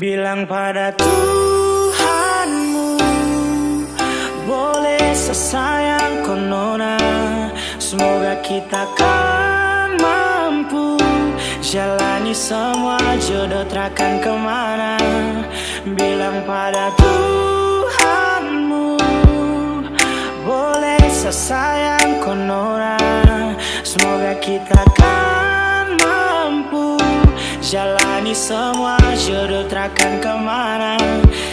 Bilang pada Tuhanmu Boleh sesayang konona Semoga kita kan mampu Jalani semua jodoh terakan ke mana. Bilang pada Tuhanmu Boleh sesayang konona Semoga kita kan Jalani semua jodoh terakan ke mana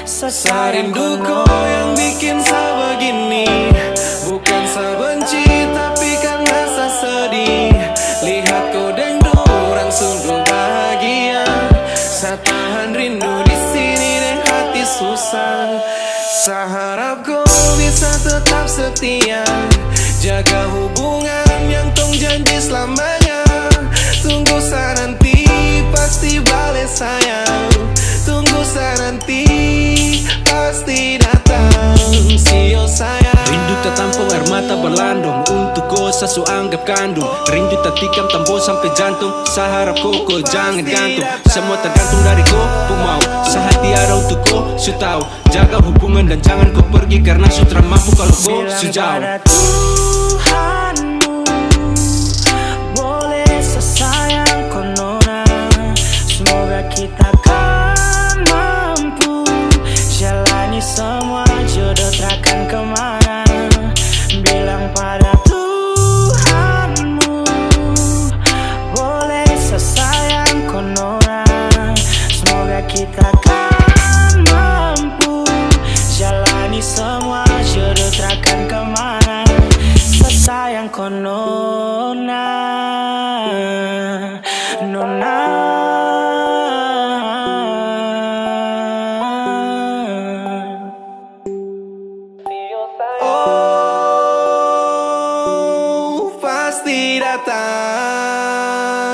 Serinduku yang bikin saya begini Bukan saya benci tapi karena saya sedih. Lihat kau dan orang sungguh bahagia. Saya tahan rindu di sini dan hati susah. Saya harap kau bisa tetap setia. Jaga hubungan sayang. Tunggu saya nanti pasti datang. Sio sayang. Rindu tak tampung air mata berlandung. Untuk kau sasu anggap kandung. Rindu tak tikam tambah sampai jantung. Saya harap kau jangan gantung. Semua tergantung dari kau mau. Sehati ada untuk kau Su tahu. Jaga hubungan dan jangan kau pergi Karena sutra mampu kalau kau Bilang kita kan mampu Jalani semua jodoh terakan ke mana. Bilang pada Tuhanmu Boleh sesayang konona Semoga kita kan mampu Jalani semua jodoh terakan ke mana. Sesayang konona Oh, pasti datang